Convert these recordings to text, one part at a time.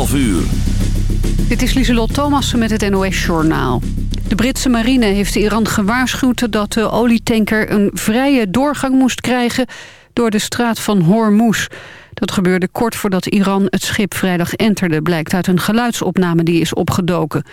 12 uur. Dit is Lieselot Thomassen met het NOS-journaal. De Britse marine heeft Iran gewaarschuwd dat de olietanker een vrije doorgang moest krijgen door de straat van Hormuz. Dat gebeurde kort voordat Iran het schip vrijdag enterde... blijkt uit een geluidsopname die is opgedoken.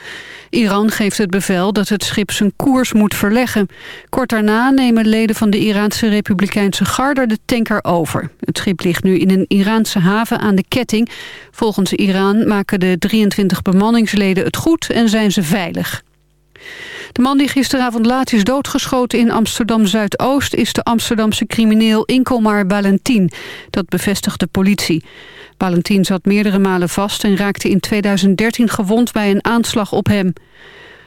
Iran geeft het bevel dat het schip zijn koers moet verleggen. Kort daarna nemen leden van de Iraanse Republikeinse Garde de tanker over. Het schip ligt nu in een Iraanse haven aan de ketting. Volgens Iran maken de 23 bemanningsleden het goed en zijn ze veilig. De man die gisteravond laat is doodgeschoten in Amsterdam-Zuidoost... is de Amsterdamse crimineel Inkomar Valentin. Dat bevestigt de politie. Valentin zat meerdere malen vast en raakte in 2013 gewond bij een aanslag op hem.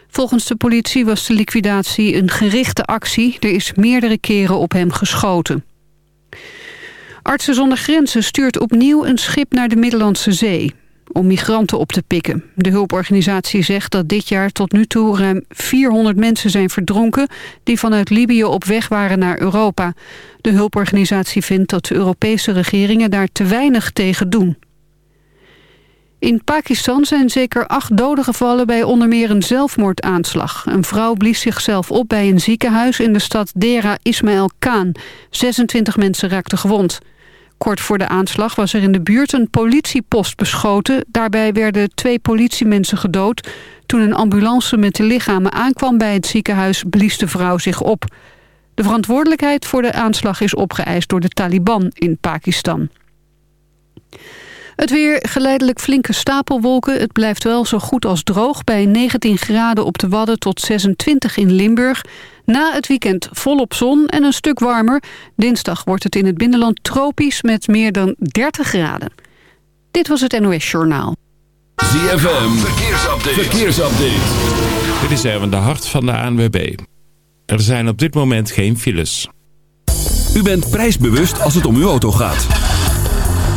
Volgens de politie was de liquidatie een gerichte actie. Er is meerdere keren op hem geschoten. Artsen zonder Grenzen stuurt opnieuw een schip naar de Middellandse Zee om migranten op te pikken. De hulporganisatie zegt dat dit jaar tot nu toe ruim 400 mensen zijn verdronken... die vanuit Libië op weg waren naar Europa. De hulporganisatie vindt dat de Europese regeringen daar te weinig tegen doen. In Pakistan zijn zeker acht doden gevallen bij onder meer een zelfmoordaanslag. Een vrouw blies zichzelf op bij een ziekenhuis in de stad Dera Ismail Khan. 26 mensen raakten gewond. Kort voor de aanslag was er in de buurt een politiepost beschoten. Daarbij werden twee politiemensen gedood. Toen een ambulance met de lichamen aankwam bij het ziekenhuis... blies de vrouw zich op. De verantwoordelijkheid voor de aanslag is opgeëist door de Taliban in Pakistan. Het weer geleidelijk flinke stapelwolken. Het blijft wel zo goed als droog bij 19 graden op de Wadden tot 26 in Limburg. Na het weekend volop zon en een stuk warmer. Dinsdag wordt het in het binnenland tropisch met meer dan 30 graden. Dit was het NOS Journaal. ZFM, verkeersupdate. verkeersupdate. Dit is even de hart van de ANWB. Er zijn op dit moment geen files. U bent prijsbewust als het om uw auto gaat.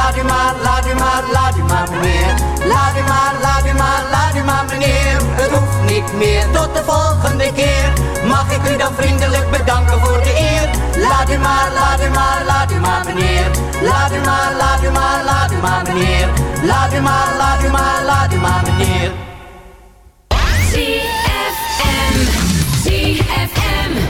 Laat u maar, laat u maar, laat u maar meneer. Laat u maar, laat u maar, laat u maar meneer. Het hoeft niet meer, tot de volgende keer. Mag ik u dan vriendelijk bedanken voor de eer? Laat u maar, laat u maar, laat u maar meneer. Laat u maar, meneer. Laat u maar, meneer. ZFM. ZFM.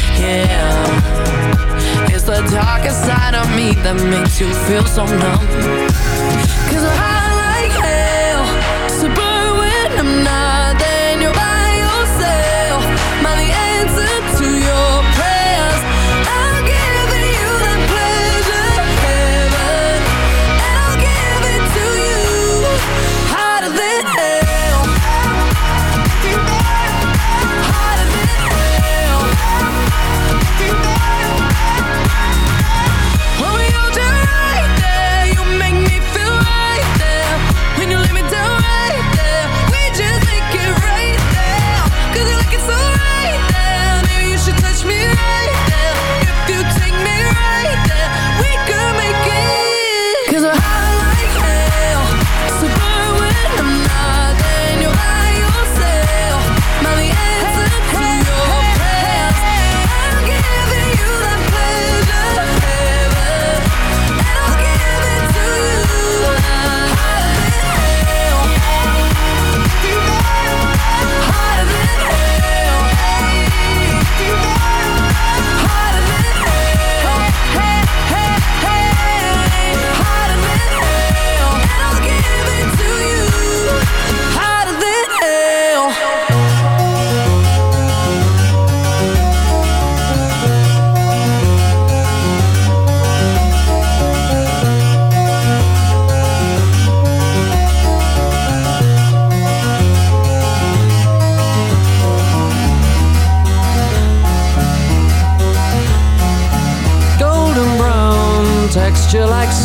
of me that makes you feel so numb. Cause I like hell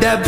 that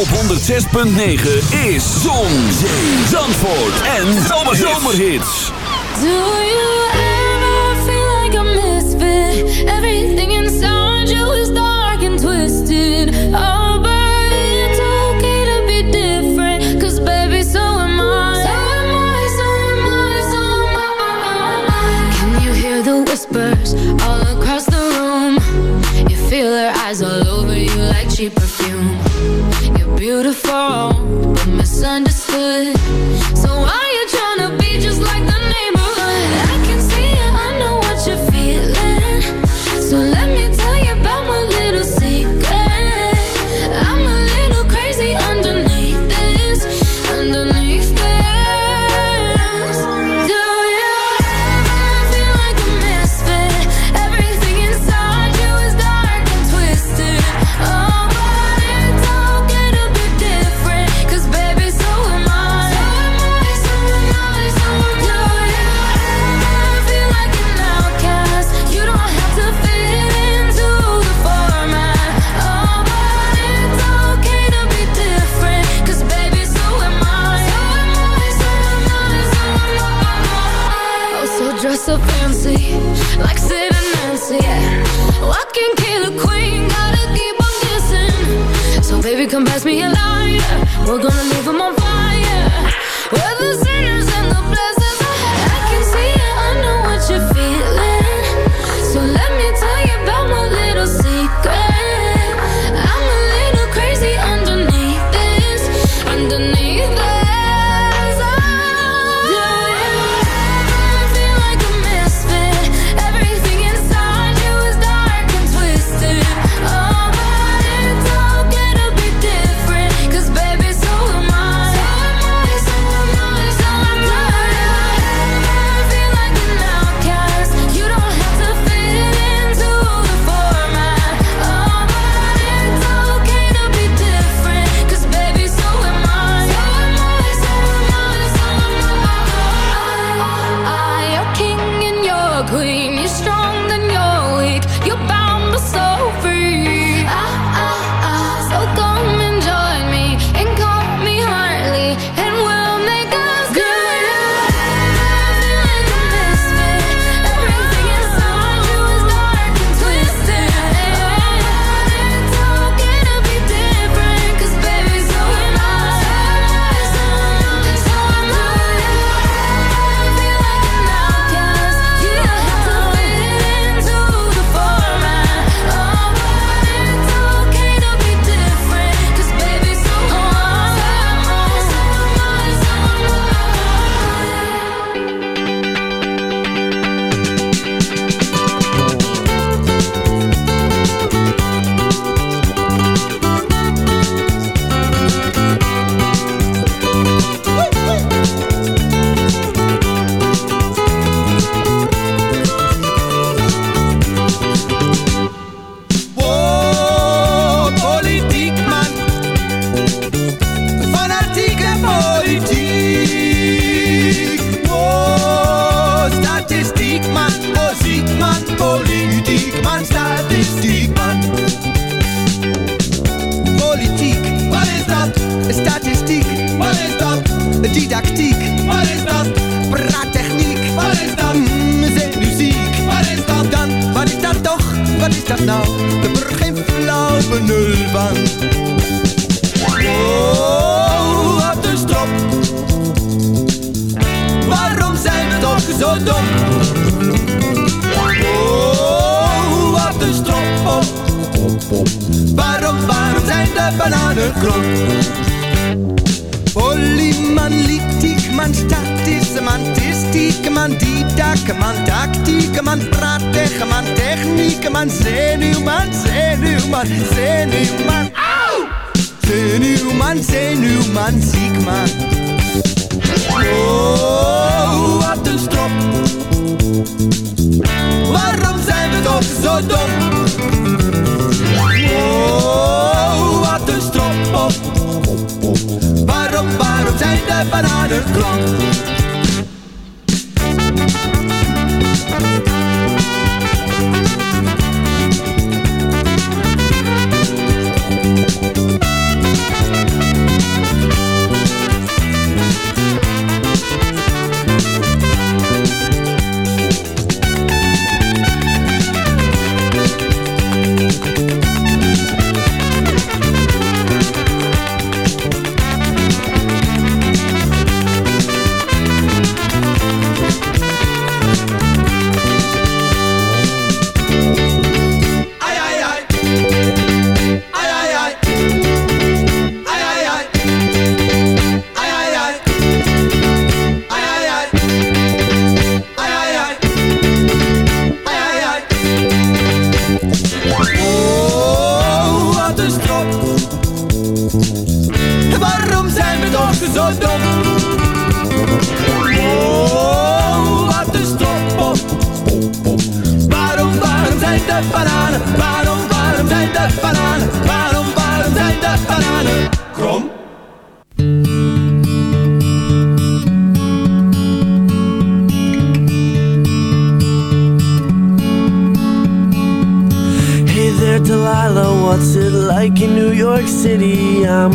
op 106.9 is Zon, Zandvoort en Zomerhits. Do you ever feel like a misfit? Everything in you is dark and twisted. Oh, but it's okay to be different. Cause baby, so am I. So am I, so am I, so am I. Can you hear the whispers? All phone. But my son We're gonna make man, politiek man, statistiek man. Politiek, wat is dat? Statistiek, wat is dat? Didactiek, wat is dat? Praattechniek, wat is dat? Mm, zenuwziek, wat is dat dan? Wat is dat toch? Wat is dat nou? Ik heb er geen flauw benul van. Oh, wat een strop. Waarom zijn we toch zo dom? De bananen krom? Polyman, litiek, man, statisch, man, tistiek, man, didak, man, tactiek, man, praattech, man, techniek, man, zenuwman, zenuwman, zenuwman! Zenuwman, zenuwman, ziek man. Oh, wat een strop. Waarom zijn we toch zo dom? Waarom zijn de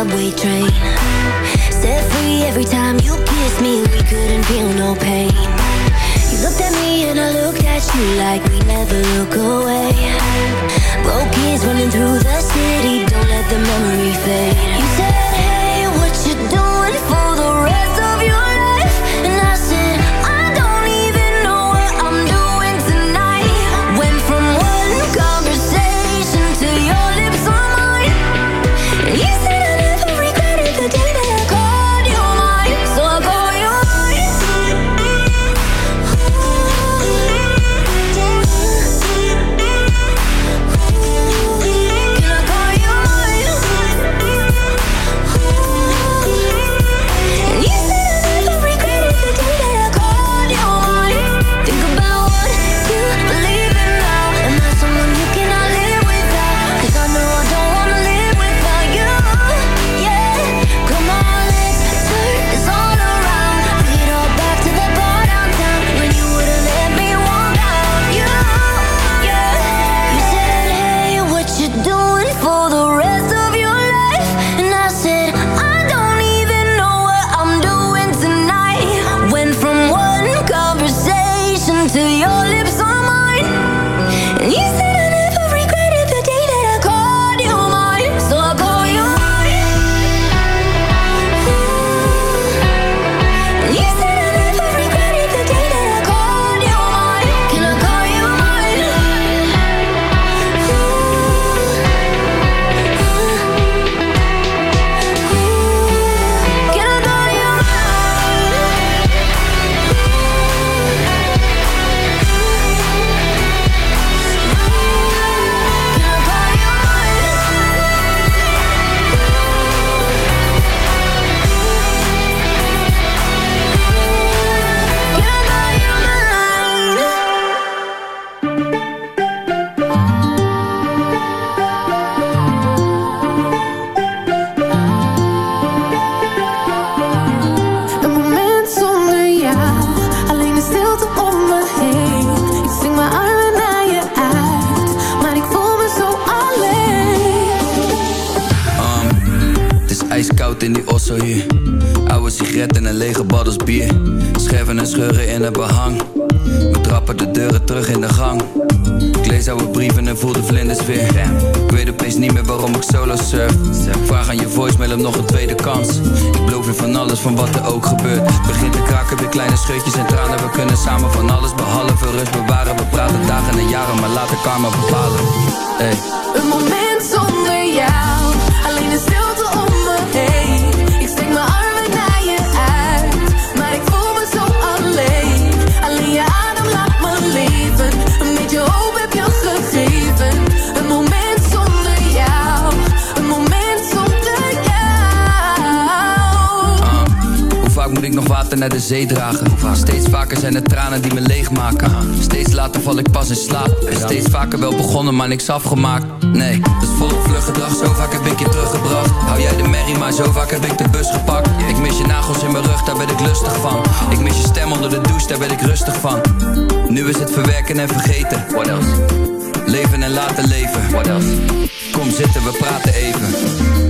subway train. Hey. Een moment zonder jou, alleen de stilte om me heen. Ik steek mijn armen naar je uit, maar ik voel me zo alleen. Alleen je adem laat me leven, een beetje hoop heb je gegeven. Een moment zonder jou, een moment zonder jou. Hoe vaak moet ik nog water naar de zee dragen? Steeds vaker zijn het tranen die me leegmaken ik pas in slaap. Steeds vaker wel begonnen, maar niks afgemaakt. Nee, dus volop vlug gedrag, zo vaak heb ik je teruggebracht. Hou jij de merrie, maar zo vaak heb ik de bus gepakt. Ik mis je nagels in mijn rug, daar ben ik lustig van. Ik mis je stem onder de douche, daar ben ik rustig van. Nu is het verwerken en vergeten. What else? Leven en laten leven. What else? Kom zitten, we praten even.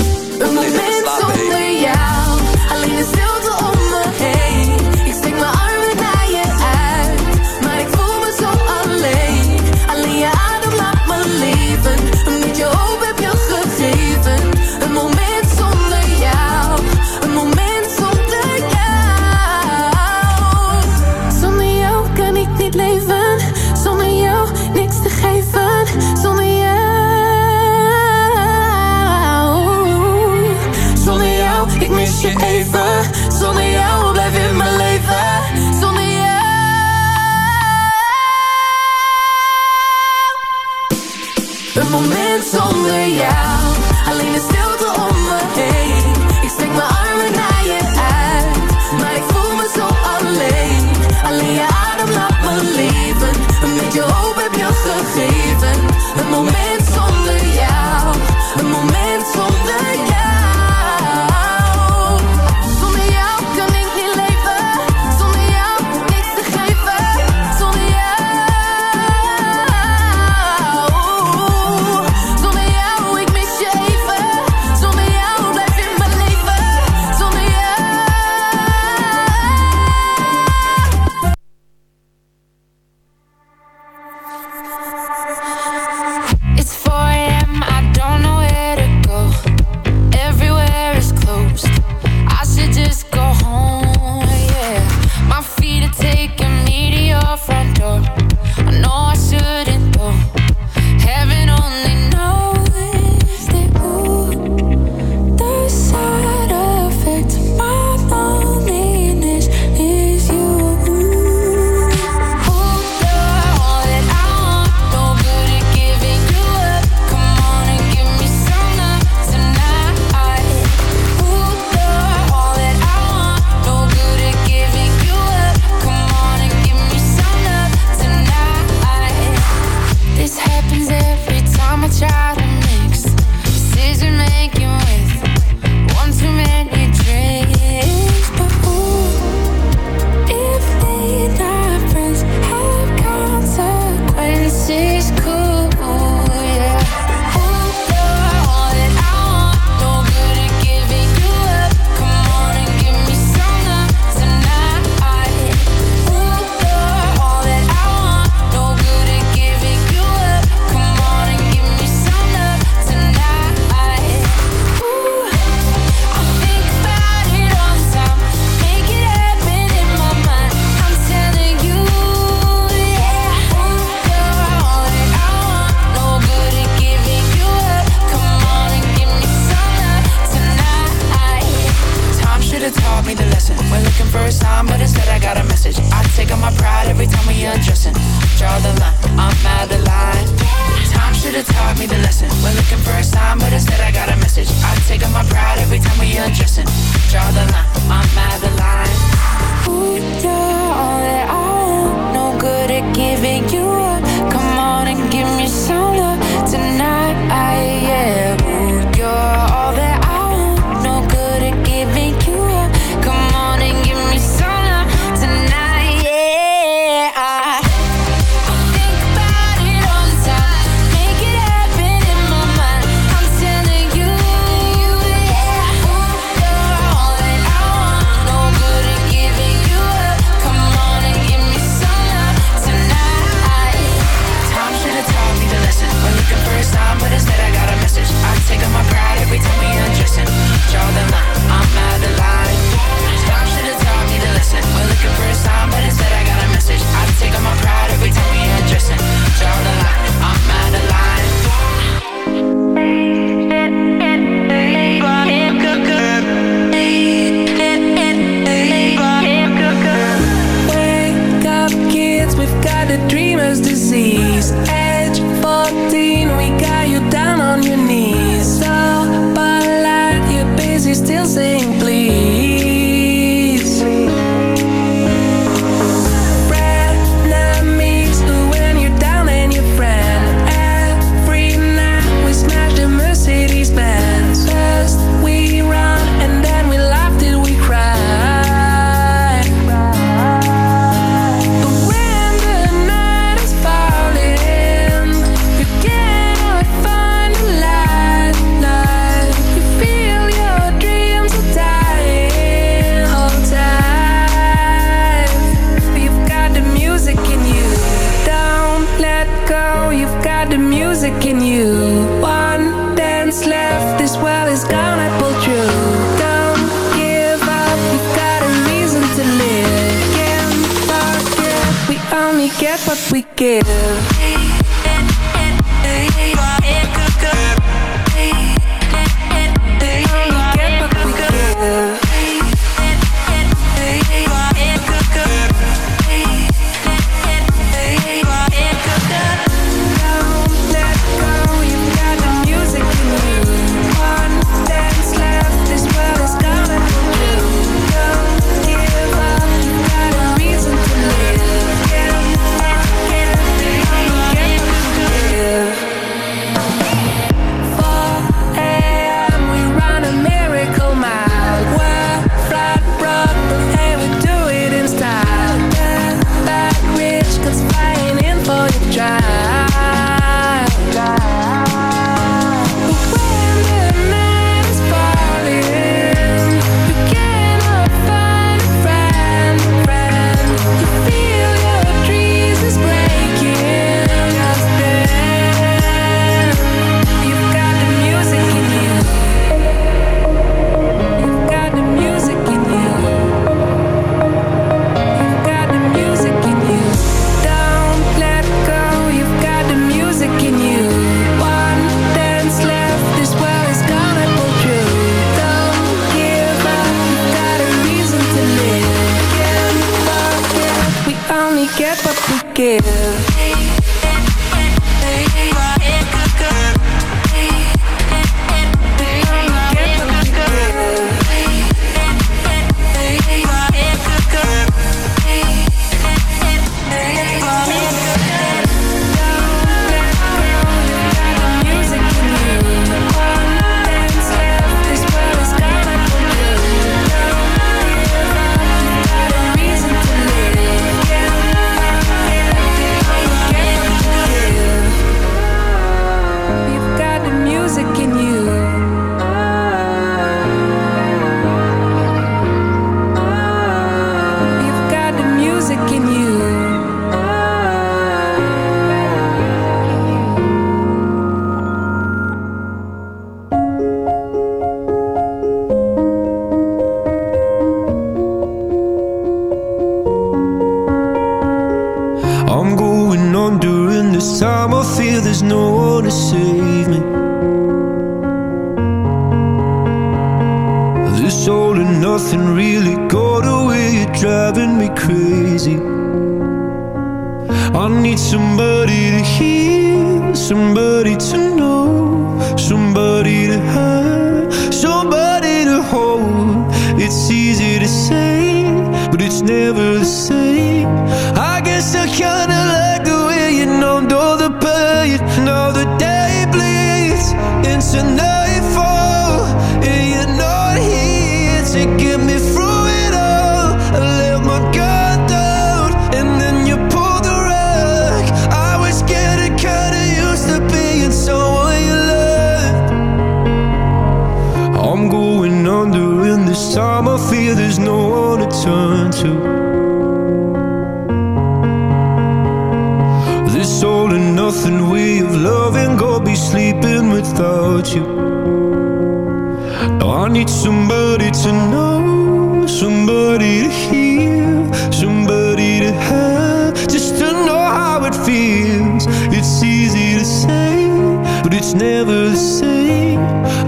but it's never the same.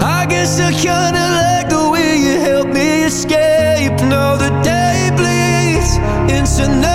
I guess I kinda like the way you help me escape. Now the day bleeds into night.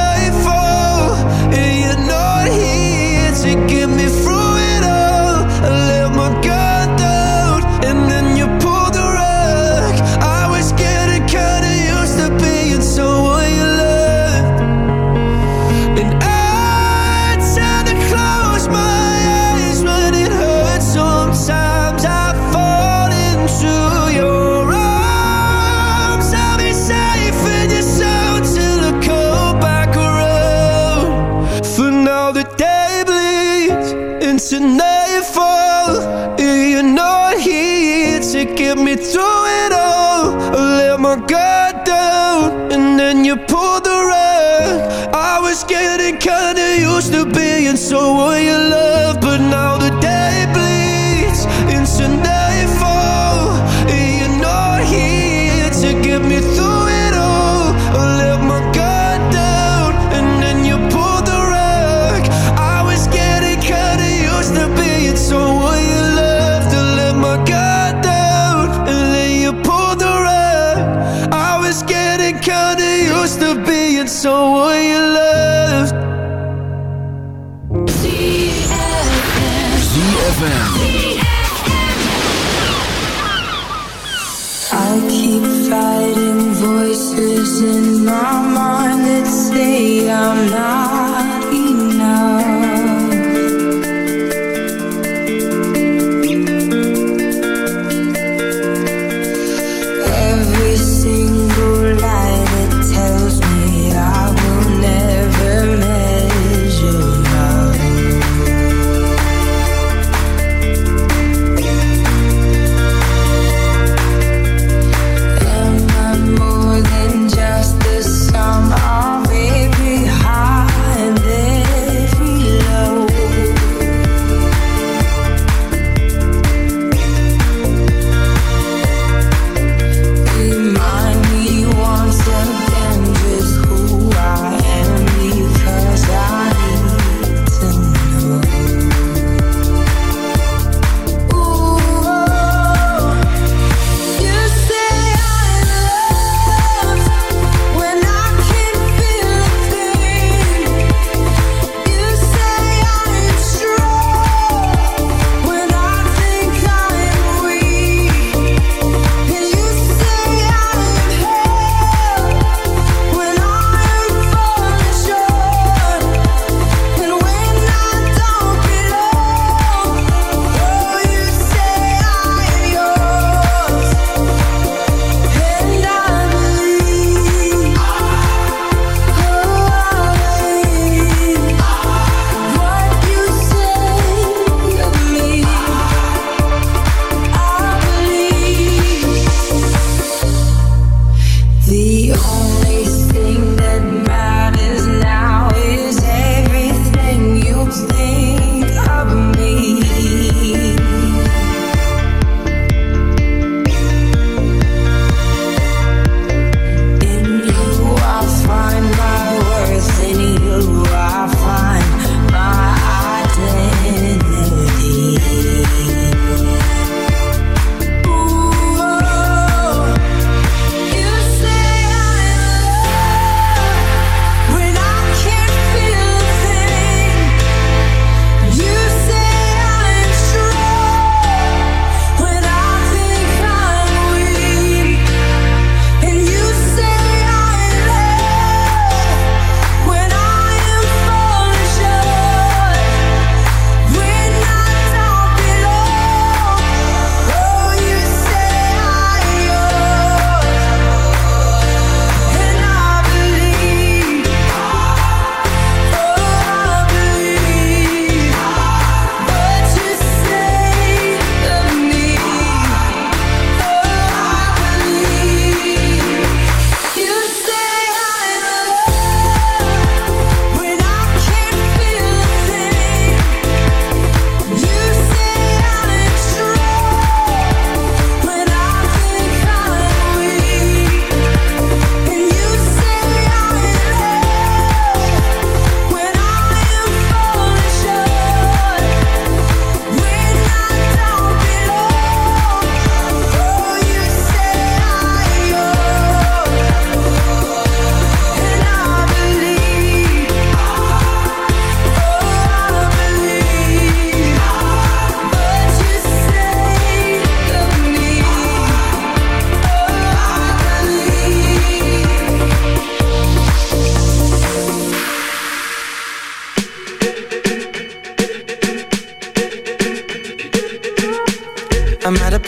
so will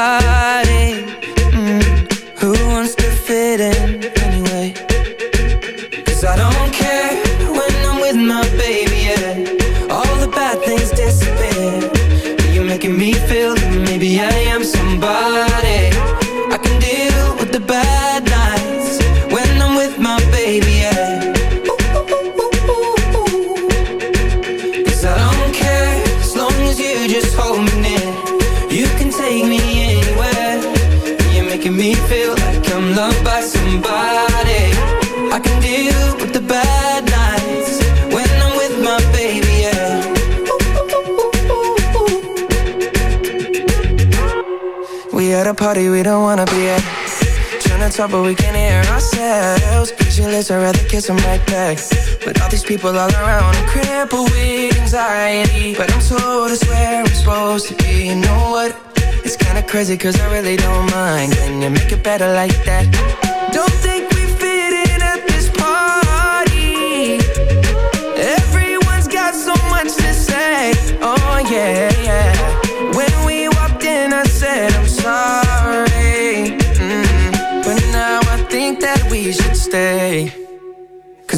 side we don't wanna be at. Trying to talk, but we can't hear ourselves. Pictureless, I'd rather kiss right back. But all these people all around, I'm crippled with anxiety. But I'm told it's where I'm supposed to be. You know what? It's kinda crazy, cause I really don't mind. Can you make it better like that? Don't think we